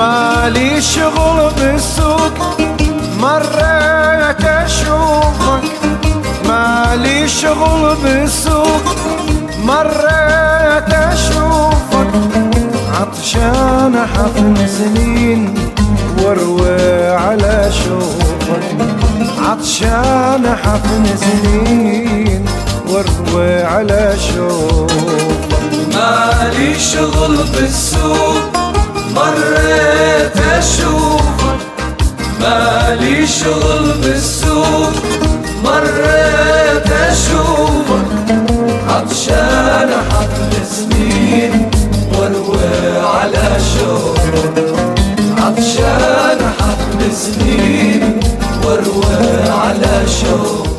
مالي شغل بالسوق مريت اشوفك مالي شغل بالسوق مريت اشوفك عطشان حفن سنين واروي على شوفك عطشان حفن سنين واروي على شوفك مالي شغل بالسوق مريت لي شغل بالسوق مريت أشوفك. عطشان حبل سنين واروي على شوفك عطشان حبل سنين واروي على شوفك